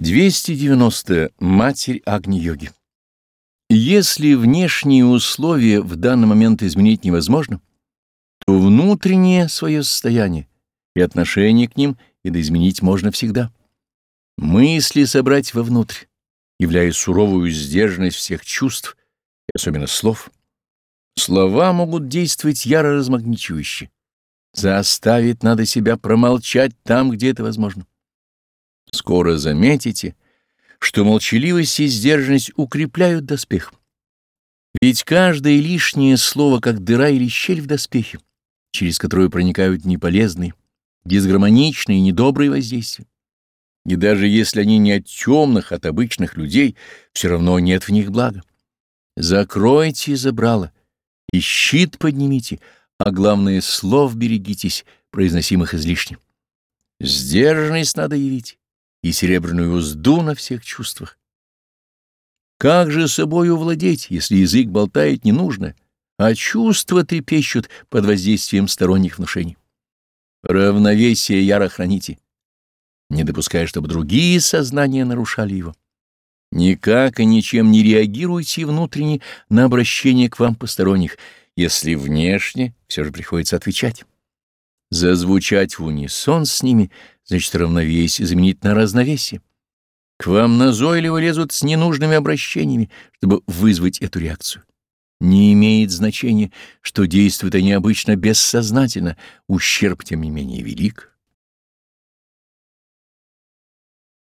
290. Матерь Агни-йоги. Если внешние условия в данный момент изменить невозможно, то внутреннее свое состояние и отношение к ним изменить можно всегда. Мысли собрать вовнутрь, являя суровую сдержанность всех чувств, и особенно слов. Слова могут действовать яро размагничивающе. Заставить надо себя промолчать там, где это возможно. Скоро заметите, что молчаливость и сдержанность укрепляют доспех. Ведь каждое лишнее слово, как дыра или щель в доспехе, через которую проникают неполезные, дисгармоничные и недобрые воздействия. И даже если они не от темных, от обычных людей, все равно нет в них блага. Закройте забрало, и щит поднимите, а главное, слов берегитесь, произносимых излишне. Сдержанность надо явить и серебряную узду на всех чувствах. Как же собою владеть, если язык болтает ненужное, а чувства трепещут под воздействием сторонних внушений? Равновесие яро храните, не допуская, чтобы другие сознания нарушали его. Никак и ничем не реагируйте внутренне на обращение к вам посторонних, если внешне все же приходится отвечать. Зазвучать в унисон с ними значит равновесие заменить на разновесие. К вам назойливо лезут с ненужными обращениями, чтобы вызвать эту реакцию. Не имеет значения, что действуют они обычно бессознательно, ущерб, тем не менее, велик.